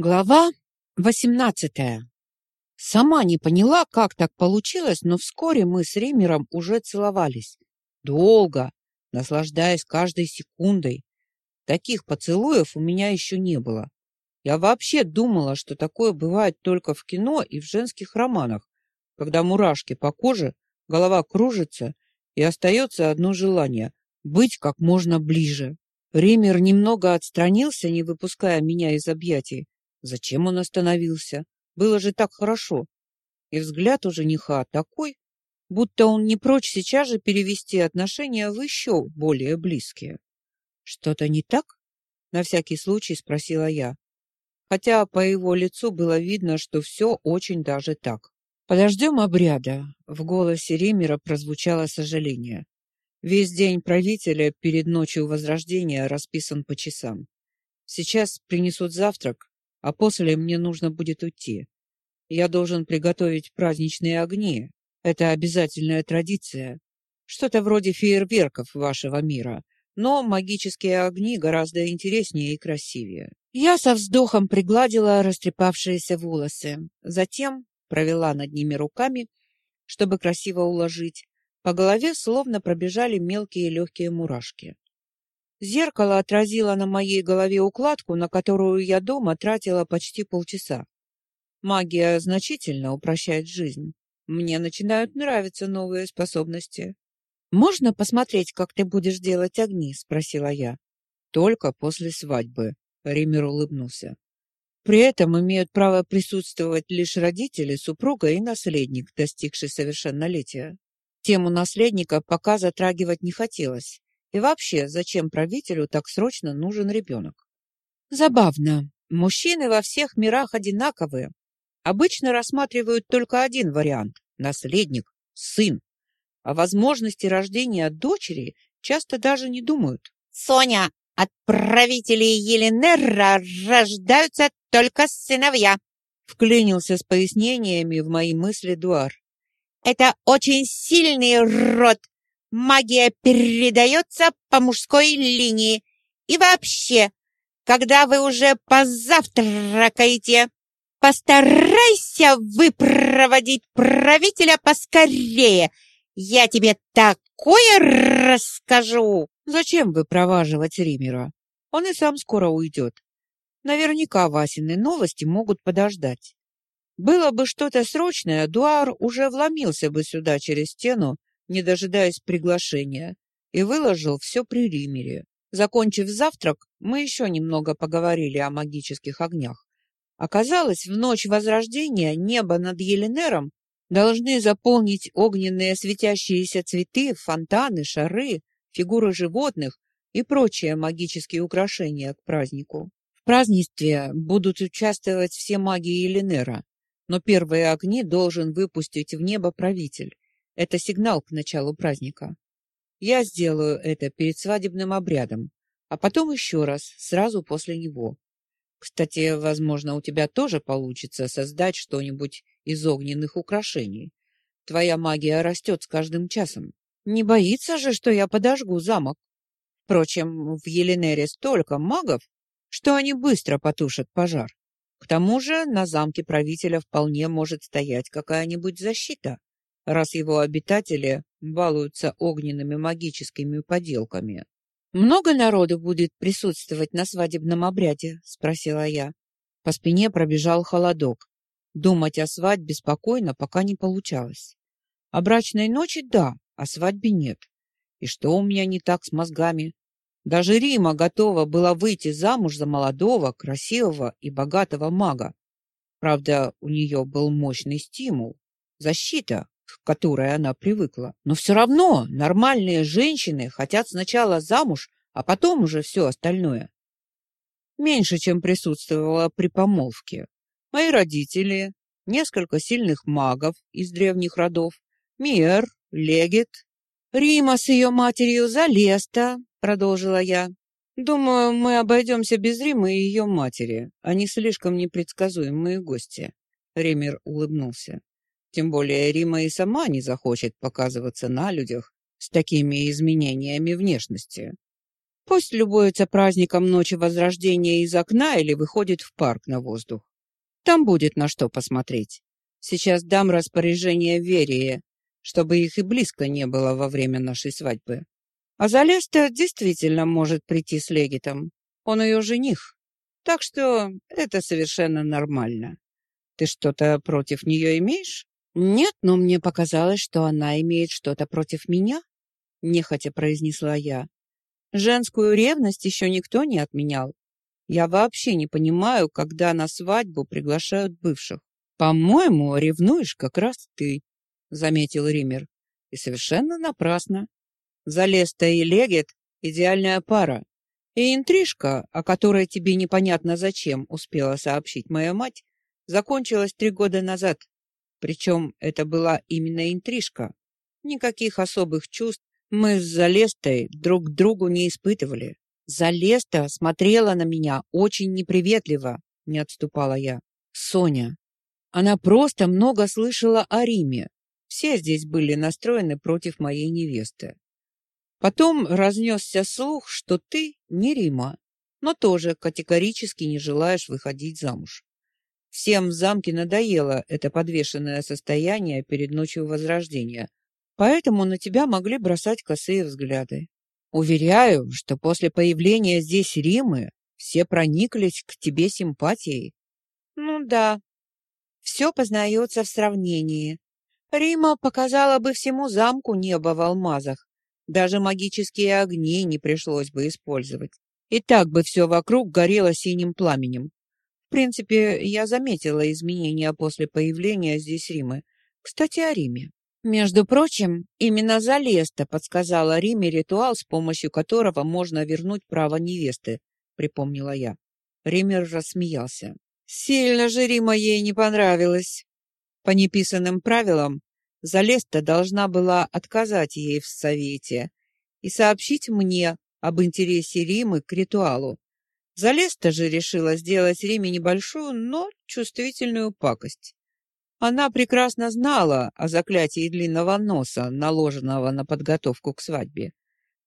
Глава восемнадцатая. Сама не поняла, как так получилось, но вскоре мы с Ремером уже целовались. Долго, наслаждаясь каждой секундой. Таких поцелуев у меня еще не было. Я вообще думала, что такое бывает только в кино и в женских романах, когда мурашки по коже, голова кружится и остается одно желание — быть как можно ближе. Ремер немного отстранился, не выпуская меня из объятий, Зачем он остановился? Было же так хорошо. И взгляд у жениха такой, будто он не прочь сейчас же перевести отношения в еще более близкие. Что-то не так? На всякий случай спросила я. Хотя по его лицу было видно, что все очень даже так. Подождем обряда. В голосе Римера прозвучало сожаление. Весь день правителя перед ночью Возрождения расписан по часам. Сейчас принесут завтрак, а после мне нужно будет уйти. Я должен приготовить праздничные огни. Это обязательная традиция. Что-то вроде фейерверков вашего мира. Но магические огни гораздо интереснее и красивее. Я со вздохом пригладила растрепавшиеся волосы. Затем провела над ними руками, чтобы красиво уложить. По голове словно пробежали мелкие легкие мурашки. Зеркало отразило на моей голове укладку, на которую я дома тратила почти полчаса. Магия значительно упрощает жизнь. Мне начинают нравиться новые способности. «Можно посмотреть, как ты будешь делать огни?» — спросила я. «Только после свадьбы», — Ример улыбнулся. «При этом имеют право присутствовать лишь родители, супруга и наследник, достигший совершеннолетия. Тему наследника пока затрагивать не хотелось. И вообще, зачем правителю так срочно нужен ребенок? Забавно. Мужчины во всех мирах одинаковые. Обычно рассматривают только один вариант – наследник, сын. О возможности рождения дочери часто даже не думают. «Соня, от правителей Еленерра рождаются только сыновья», вклинился с пояснениями в мои мысли Дуар. «Это очень сильный род, магия передается по мужской линии. И вообще, когда вы уже позавтракаете, постарайся выпроводить правителя поскорее. Я тебе такое расскажу. Зачем выпроваживать Римера? Он и сам скоро уйдет. Наверняка Васины новости могут подождать. Было бы что-то срочное, Дуар уже вломился бы сюда через стену не дожидаясь приглашения, и выложил все при Римере. Закончив завтрак, мы еще немного поговорили о магических огнях. Оказалось, в ночь Возрождения небо над Еленером должны заполнить огненные светящиеся цветы, фонтаны, шары, фигуры животных и прочие магические украшения к празднику. В празднестве будут участвовать все маги Еленера, но первые огни должен выпустить в небо правитель. Это сигнал к началу праздника. Я сделаю это перед свадебным обрядом, а потом еще раз, сразу после него. Кстати, возможно, у тебя тоже получится создать что-нибудь из огненных украшений. Твоя магия растет с каждым часом. Не боится же, что я подожгу замок? Впрочем, в Еленере столько магов, что они быстро потушат пожар. К тому же на замке правителя вполне может стоять какая-нибудь защита раз его обитатели балуются огненными магическими поделками. «Много народу будет присутствовать на свадебном обряде?» — спросила я. По спине пробежал холодок. Думать о свадьбе спокойно пока не получалось. О брачной ночи — да, о свадьбе нет. И что у меня не так с мозгами? Даже Рима готова была выйти замуж за молодого, красивого и богатого мага. Правда, у нее был мощный стимул — защита, к которой она привыкла. Но все равно нормальные женщины хотят сначала замуж, а потом уже все остальное. Меньше, чем присутствовала при помолвке. Мои родители, несколько сильных магов из древних родов, Миер, Легет, Рима с ее матерью Залеста, продолжила я. Думаю, мы обойдемся без Римы и ее матери. Они слишком непредсказуемые гости. Ремер улыбнулся. Тем более Рима и сама не захочет показываться на людях с такими изменениями внешности. Пусть любуется праздником Ночи Возрождения из окна или выходит в парк на воздух. Там будет на что посмотреть. Сейчас дам распоряжение Верии, чтобы их и близко не было во время нашей свадьбы. А Залеста действительно может прийти с Легитом. Он ее жених. Так что это совершенно нормально. Ты что-то против нее имеешь? Нет, но мне показалось, что она имеет что-то против меня, нехотя произнесла я. Женскую ревность еще никто не отменял. Я вообще не понимаю, когда на свадьбу приглашают бывших. По-моему, ревнуешь как раз ты, заметил Ример. И совершенно напрасно. Залеста и Легет идеальная пара. И интрижка, о которой тебе непонятно зачем успела сообщить моя мать, закончилась три года назад. Причем это была именно интрижка. Никаких особых чувств мы с Залестой друг к другу не испытывали. Залеста смотрела на меня очень неприветливо, не отступала я. Соня. Она просто много слышала о Риме. Все здесь были настроены против моей невесты. Потом разнесся слух, что ты не Рима, но тоже категорически не желаешь выходить замуж. Всем в замке надоело это подвешенное состояние перед ночью Возрождения, поэтому на тебя могли бросать косые взгляды. Уверяю, что после появления здесь Римы все прониклись к тебе симпатией. Ну да, все познается в сравнении. Рима показала бы всему замку небо в алмазах. Даже магические огни не пришлось бы использовать. И так бы все вокруг горело синим пламенем. В принципе, я заметила изменения после появления здесь Римы. Кстати, о Риме. Между прочим, именно Залеста подсказала Риме ритуал, с помощью которого можно вернуть право невесты, припомнила я. Ример рассмеялся. Сильно же Рима ей не понравилось. По неписанным правилам, Залеста должна была отказать ей в совете и сообщить мне об интересе Римы к ритуалу. Залеста же решила сделать Риме небольшую, но чувствительную пакость. Она прекрасно знала о заклятии длинного носа, наложенного на подготовку к свадьбе.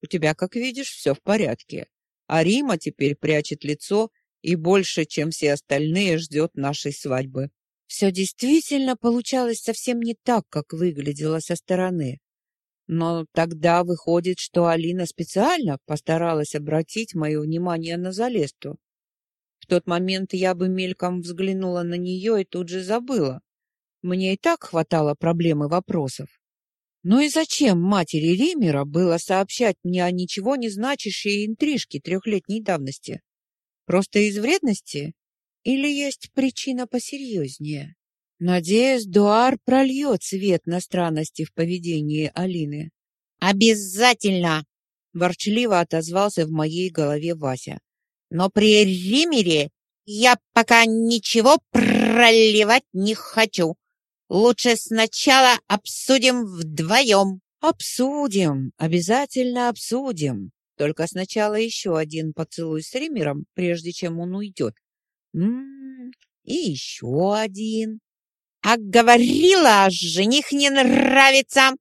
У тебя, как видишь, все в порядке. А Рима теперь прячет лицо и больше, чем все остальные, ждет нашей свадьбы. Все действительно получалось совсем не так, как выглядело со стороны. Но тогда выходит, что Алина специально постаралась обратить мое внимание на Залесту. В тот момент я бы мельком взглянула на нее и тут же забыла. Мне и так хватало проблем и вопросов. Ну и зачем матери Римера было сообщать мне о ничего не значащей интрижке трехлетней давности? Просто из вредности? Или есть причина посерьезнее? Надеюсь, Дуар прольет свет на странности в поведении Алины. «Обязательно!» — ворчливо отозвался в моей голове Вася. «Но при Римере я пока ничего проливать не хочу. Лучше сначала обсудим вдвоем». «Обсудим, обязательно обсудим. Только сначала еще один поцелуй с Римером, прежде чем он уйдет. М -м -м, и еще один. А говорила, жених не нравится.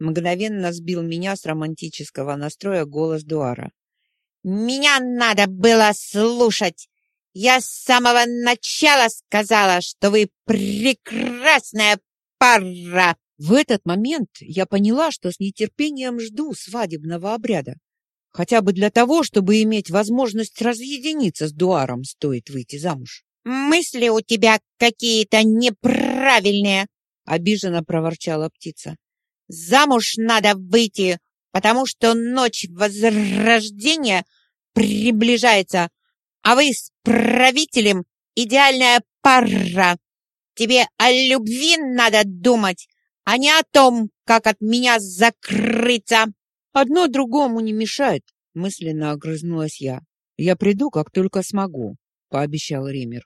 Мгновенно сбил меня с романтического настроя голос Дуара. Меня надо было слушать. Я с самого начала сказала, что вы прекрасная пара. В этот момент я поняла, что с нетерпением жду свадебного обряда. Хотя бы для того, чтобы иметь возможность разъединиться с Дуаром, стоит выйти замуж. «Мысли у тебя какие-то неправильные!» — обиженно проворчала птица. «Замуж надо выйти, потому что ночь возрождения приближается, а вы с правителем идеальная пара. Тебе о любви надо думать, а не о том, как от меня закрыться!» Одно другому не мешает, мысленно огрызнулась я. Я приду, как только смогу, пообещал Ример.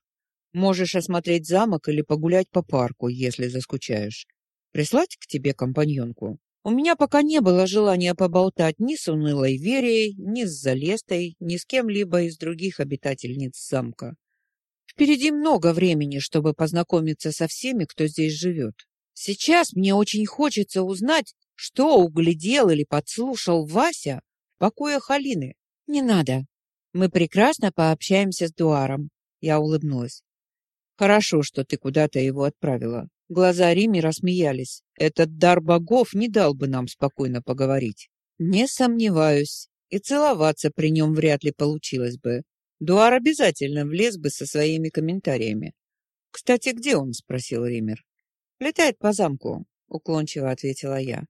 Можешь осмотреть замок или погулять по парку, если заскучаешь. Прислать к тебе компаньонку. У меня пока не было желания поболтать ни с унылой Верией, ни с Залестой, ни с кем-либо из других обитательниц замка. Впереди много времени, чтобы познакомиться со всеми, кто здесь живет. Сейчас мне очень хочется узнать, что углядел или подслушал Вася в покоях Алины? Не надо. Мы прекрасно пообщаемся с Дуаром. Я улыбнулась. Хорошо, что ты куда-то его отправила. Глаза Рими рассмеялись. Этот дар богов не дал бы нам спокойно поговорить. Не сомневаюсь. И целоваться при нем вряд ли получилось бы. Дуар обязательно влез бы со своими комментариями. «Кстати, где он?» — спросил Ример. «Летает по замку», — уклончиво ответила я.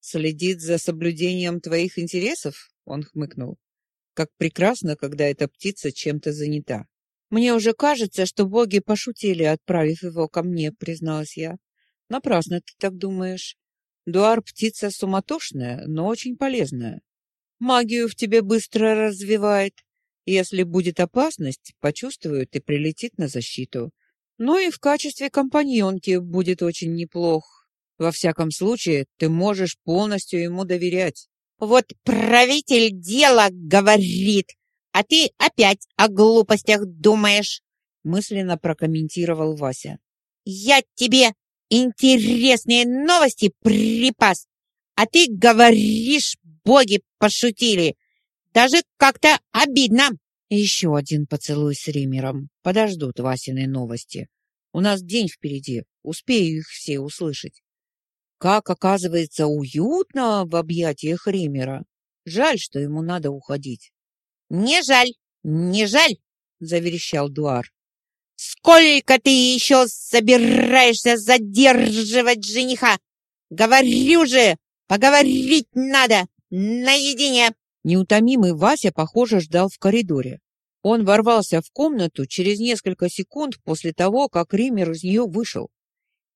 «Следит за соблюдением твоих интересов?» — он хмыкнул. «Как прекрасно, когда эта птица чем-то занята». «Мне уже кажется, что боги пошутили, отправив его ко мне», — призналась я. «Напрасно ты так думаешь. Дуар — птица суматошная, но очень полезная. Магию в тебе быстро развивает. Если будет опасность, почувствует и прилетит на защиту. Ну и в качестве компаньонки будет очень неплох. Во всяком случае, ты можешь полностью ему доверять. Вот правитель дела говорит, а ты опять о глупостях думаешь, мысленно прокомментировал Вася. Я тебе интересные новости припас, а ты говоришь, боги пошутили. Даже как-то обидно. Еще один поцелуй с Римером. Подождут Васины новости. У нас день впереди. Успею их все услышать. Как оказывается уютно в объятиях Римера. Жаль, что ему надо уходить. Не жаль, не жаль, заверещал Дуар. Сколько ты еще собираешься задерживать жениха? Говорю же, поговорить надо наедине. Неутомимый Вася, похоже, ждал в коридоре. Он ворвался в комнату через несколько секунд после того, как Ример из нее вышел.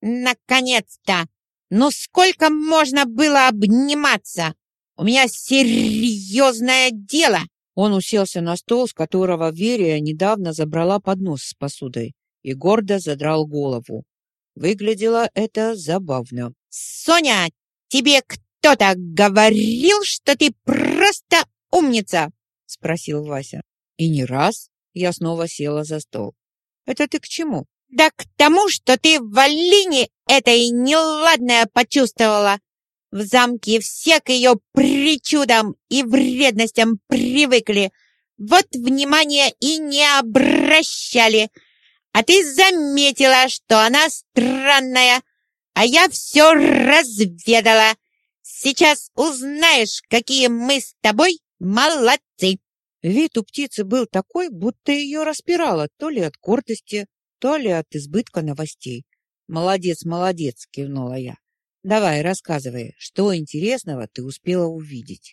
«Наконец-то! Ну сколько можно было обниматься? У меня серьезное дело!» Он уселся на стол, с которого Верия недавно забрала поднос с посудой, и гордо задрал голову. Выглядело это забавно. «Соня, тебе кто?» кто-то говорил, что ты просто умница?» — спросил Вася. «И не раз?» — я снова села за стол. «Это ты к чему?» «Да к тому, что ты в Алине этой неладное почувствовала. В замке все к ее причудам и вредностям привыкли. Вот внимания и не обращали. А ты заметила, что она странная, а я все разведала. Сейчас узнаешь, какие мы с тобой молодцы!» Вид у птицы был такой, будто ее распирало то ли от гордости, то ли от избытка новостей. «Молодец, молодец!» — кивнула я. «Давай, рассказывай, что интересного ты успела увидеть?»